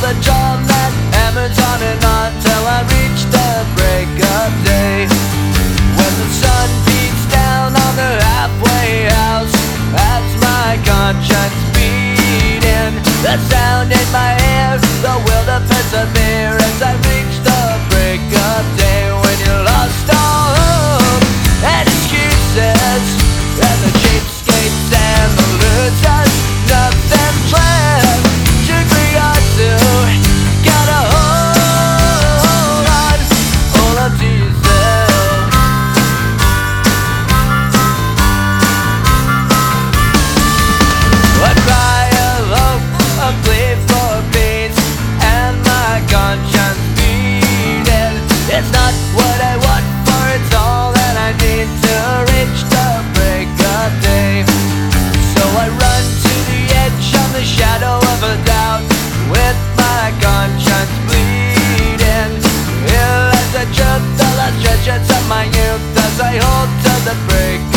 the drum that hammers on and on till I reach the break of day. When the sun beats down on the halfway house, that's my conscience beating. The sound in my ears, the will to persevere as I reach. The break